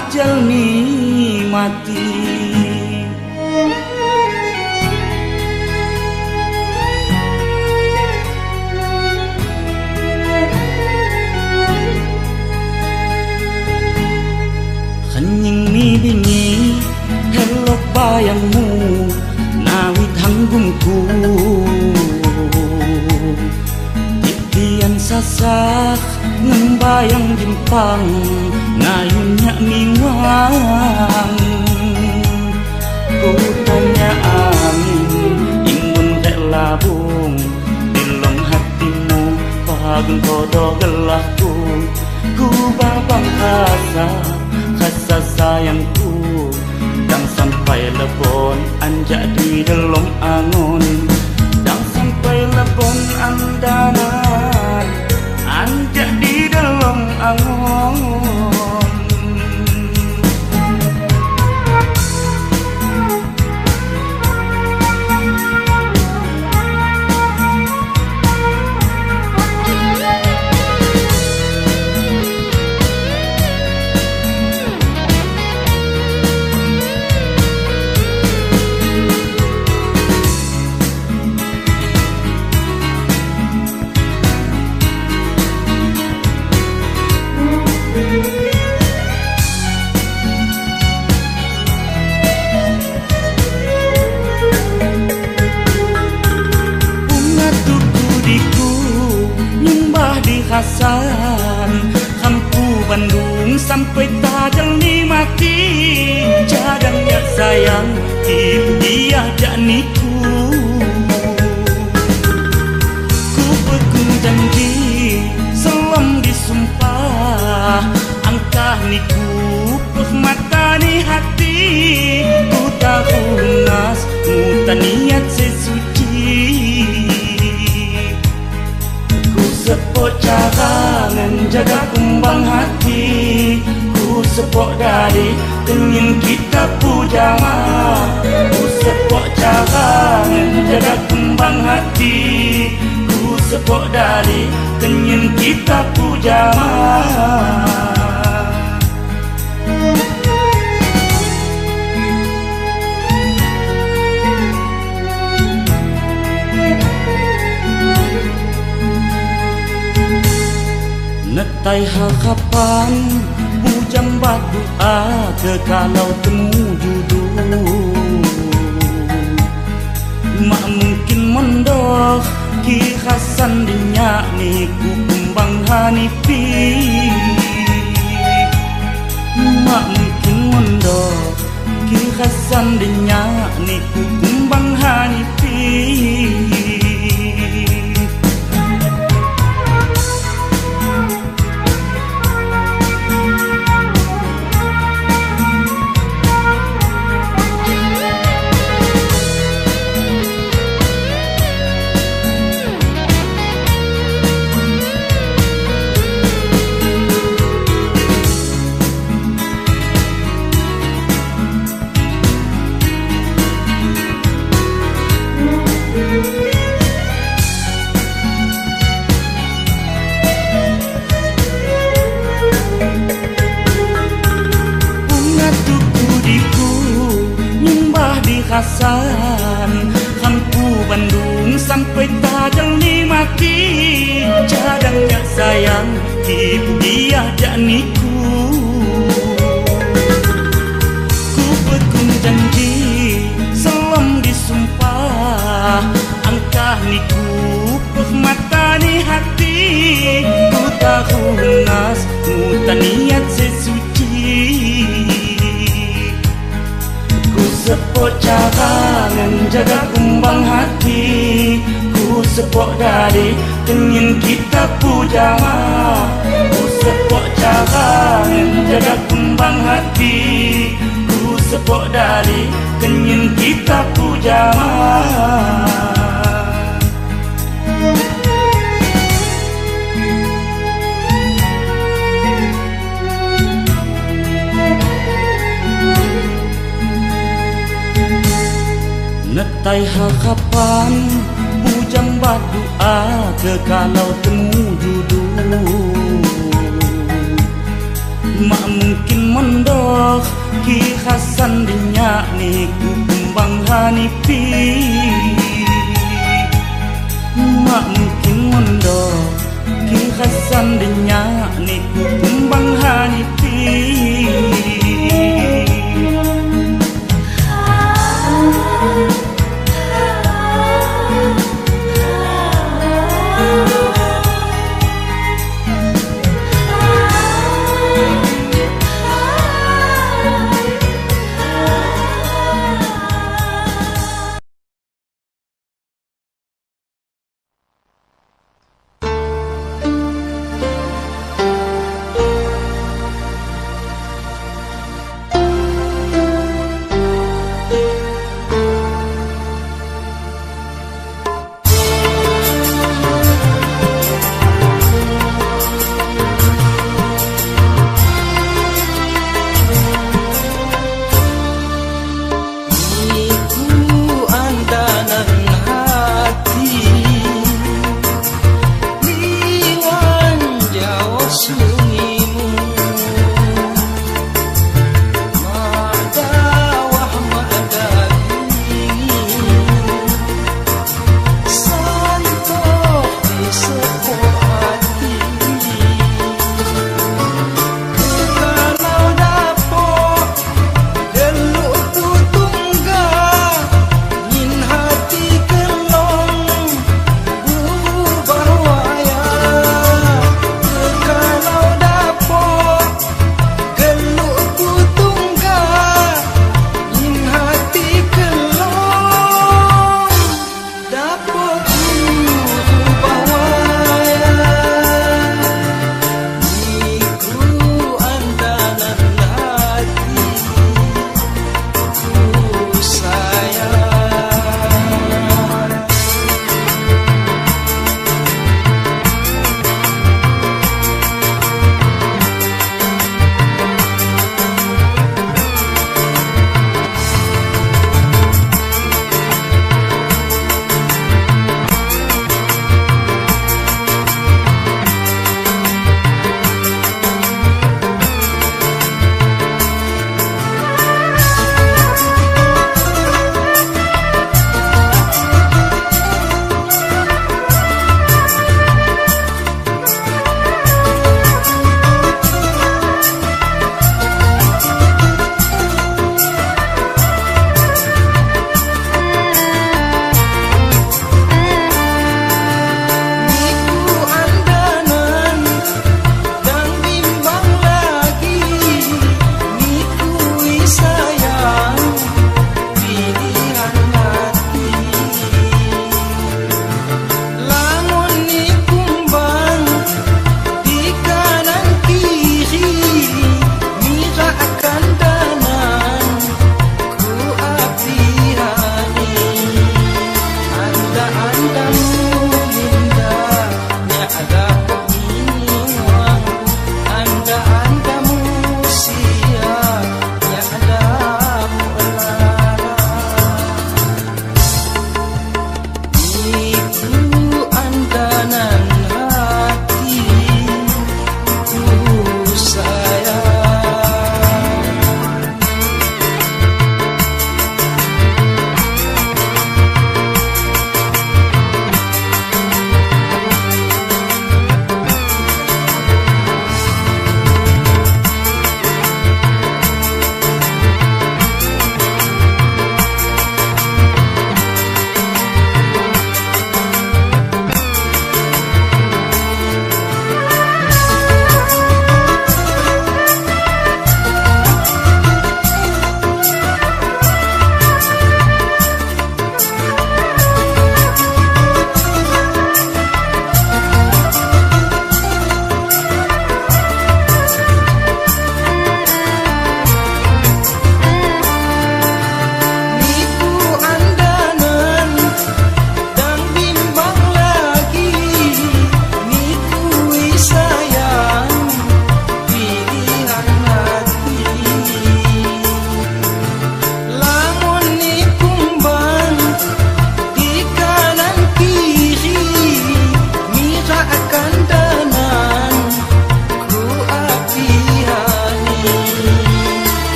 ajal ni mati. Kenying ni bingi Helok bayangmu Nawi tanggungku Titian sasak nang bayang bintang ngayon niya miwang Kutan niya angin, ingun dek labung Dilong hatimu pagang kodo gelahku. Ku babang kasa kasa sayangku. Dang sampai lebon anjak di delong angon Dang sampai lebon andana Muta niat sesuci sepok cara menjaga kembang hati. Ku sepok dari kenyang kita pujama. Ku sepok cara menjaga kembang hati. Ku sepok dari kenyang kita pujama Netai harapan Bujang batu ada kalau temu judu Mak mungkin mendoh Ki Hasan dinyak ni ku kembang hanipi Mak mungkin mendoh Ki Hasan dinyak ni ku kembang hanipi Sepok dari kenyang kita pujama Ku sepok cara menjaga kembang hati. Ku sepok dari kenyang kita pujama Tai harapan Bujang doa Ke kalau temu judu Mak mungkin mondok Ki Hasan dinyak ni Ku kembang hanipi Mak mungkin mondok Ki Hasan dinyak ni Ku kembang hanipi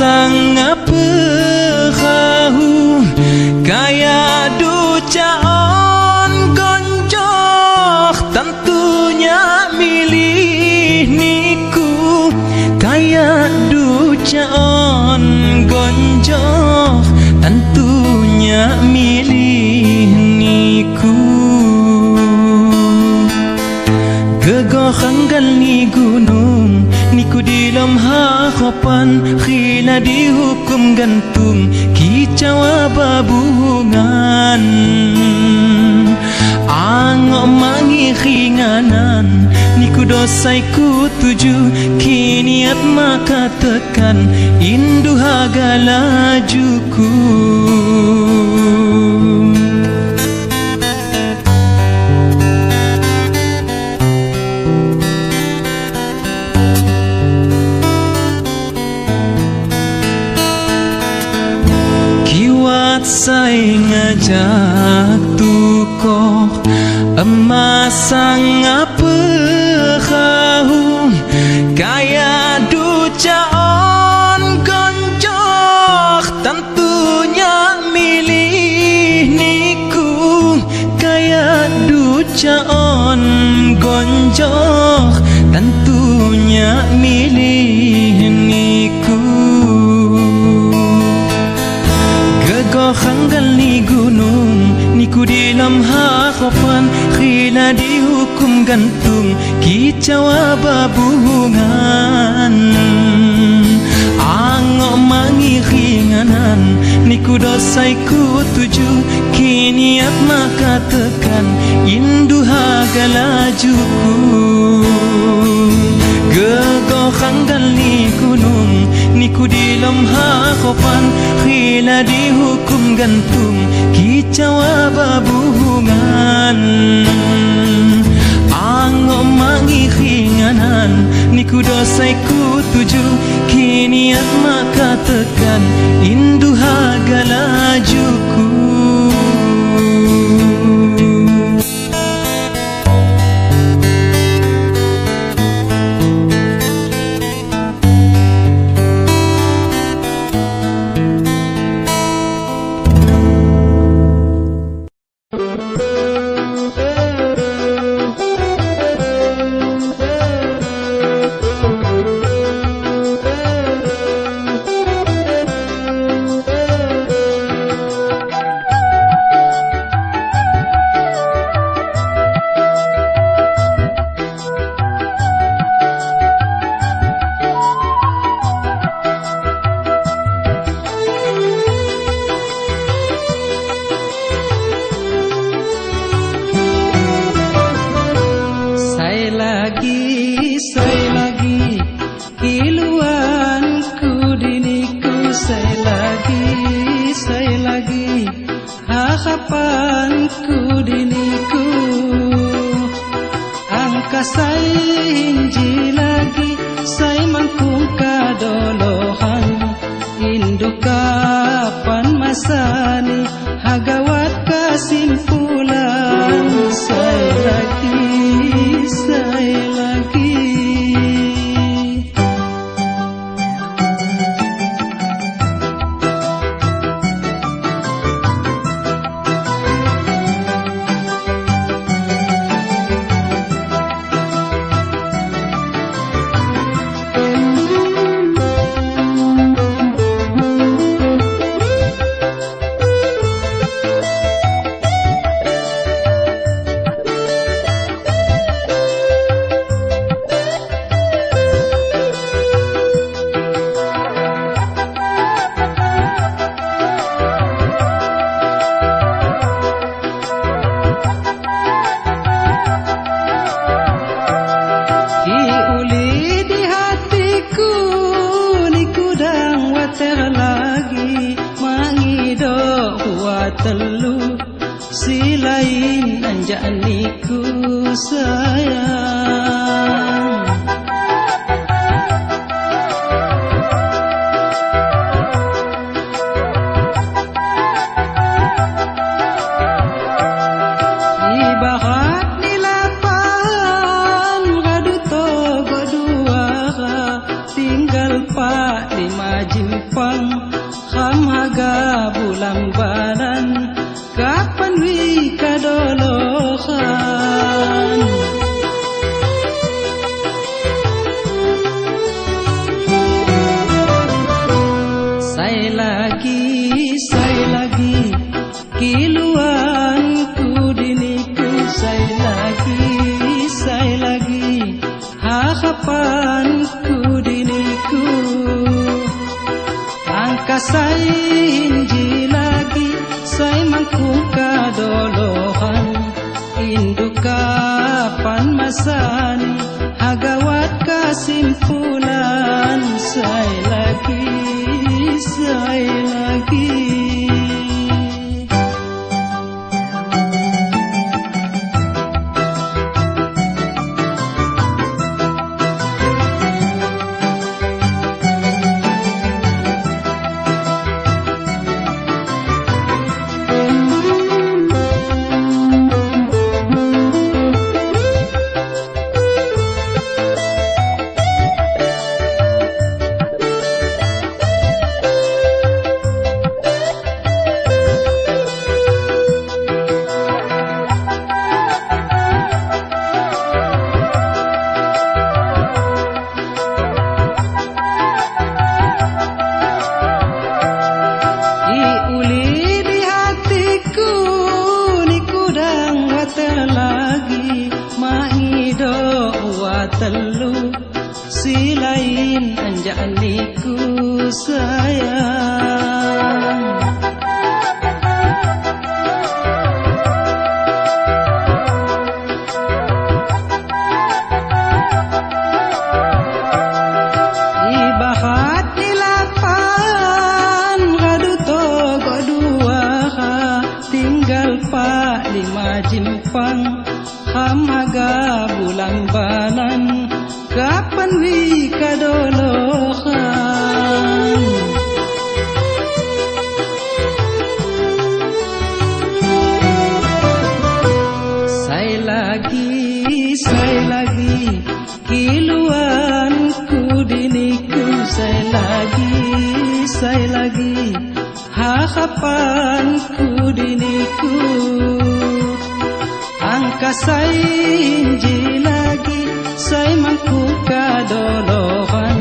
Emasang dihukum gantung Kicau babungan Angok mangi khinganan Niku dosai ku tuju Kiniat maka tekan Indu hagala juku Saing ngajak tukoh Emasang apehahu Kaya ducaon gonjoh Tentunya milih niku. Kaya ducaon gonjoh Tentunya milih dihukum gantung Kicau babungan Angok mangi khinganan Niku dosai ku tuju Kiniat maka tekan Indu hagala juku Gegoh hanggal ni gunung Niku di lemha khopan Khila dihukum gantung Kicau babungan mangi khinganan Niku dosai ku tuju Kiniat maka tekan Indu hinji lagi Saya mangkung kadolohan. Induk kapan masani Hagawat passar. dolohan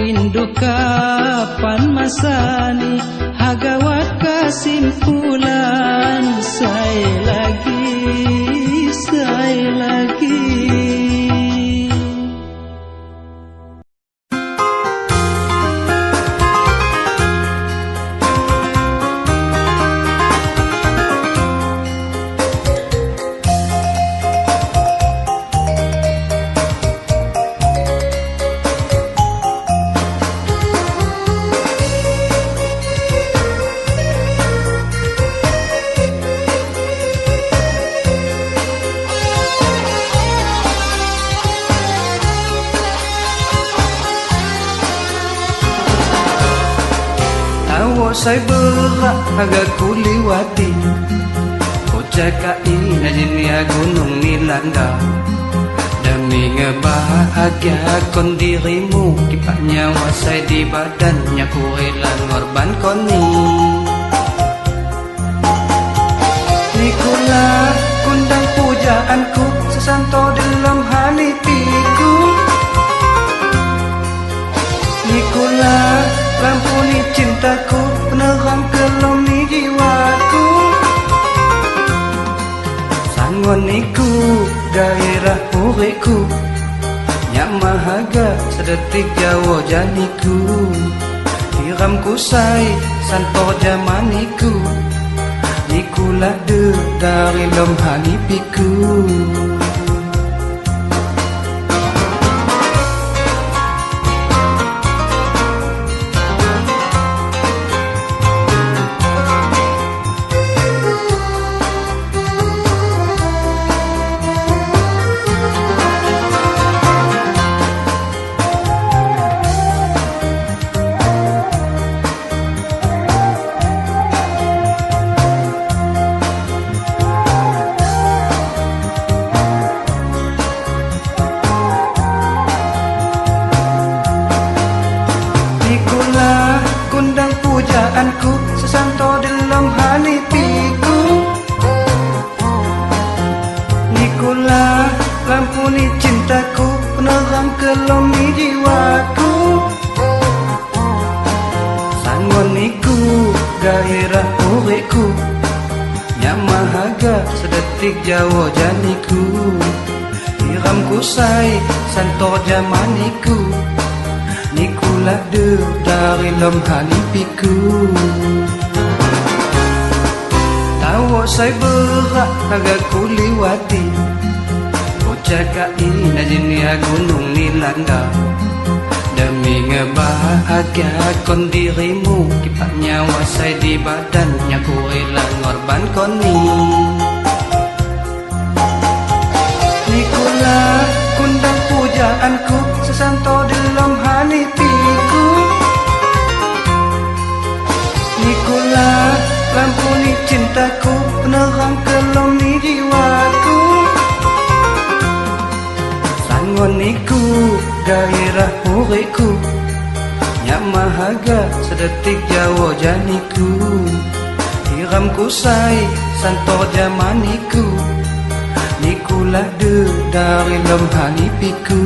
Induk kapan masani Hagawat kesimpulan Saya lagi aga kuliwati Ocaka ini najinia gunung nilanda. Demi ngebahagia kon dirimu Kipak nyawa saya di badannya ku rela ngorban koni. Nikula kundang pujaanku sesanto ku Yang mahaga sedetik jawa janiku. Hiram ku say santor jamaniku. Nikulah de dari lom de dari lom hanipiku Saya berat naga kuliwati Ucaka ina jinia gunung nilanda Demi ngebahagia kon dirimu Kipak nyawa saya di badannya Ku rela ngorban kon ni. Nikula kundang pujaanku Sesanto dalam hanipiku Nikula lampu ni cintaku Penerang kelom ni jiwaku. Sangon niku gairah uriku Nyak mahaga sedetik jawa janiku. Hiramku say santor jamaniku. Nikulah de dari lom hanipiku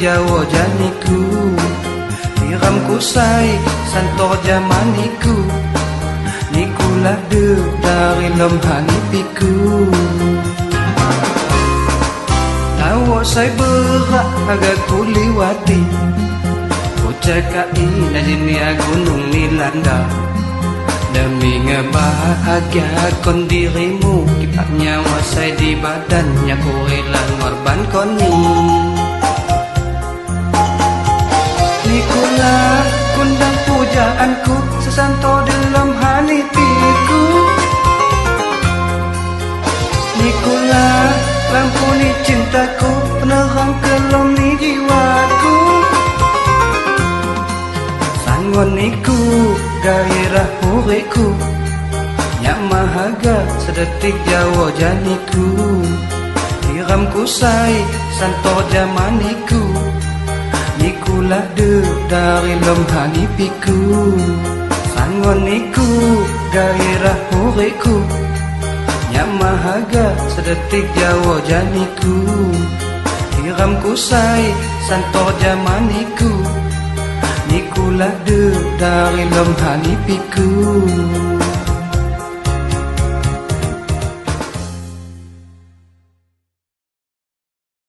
jawa janiku. Hiramku say santor jamaniku. Nikulah de dari lom hanipiku Tahu saya berat agak kuliwati Ucaka ina jinia gunung nilanda Demi ngebahagia kon dirimu Kipak nyawa saya di badannya Ku rela ngorban kon Nikulah kundang pujaanku Sesanto dalam hanipiku Nikulah lampu ni cintaku Penerang kelom ni jiwaku. Sangon niku gairah uriku Nyak mahaga sedetik jawa janiku. Hiramku say santor jamaniku Nikulah de dari lom hanipiku Sangon niku gairah uriku Nyak mahaga sedetik jawa janiku. Hiramku say santor jamaniku. Nikulah de dari lom hanipiku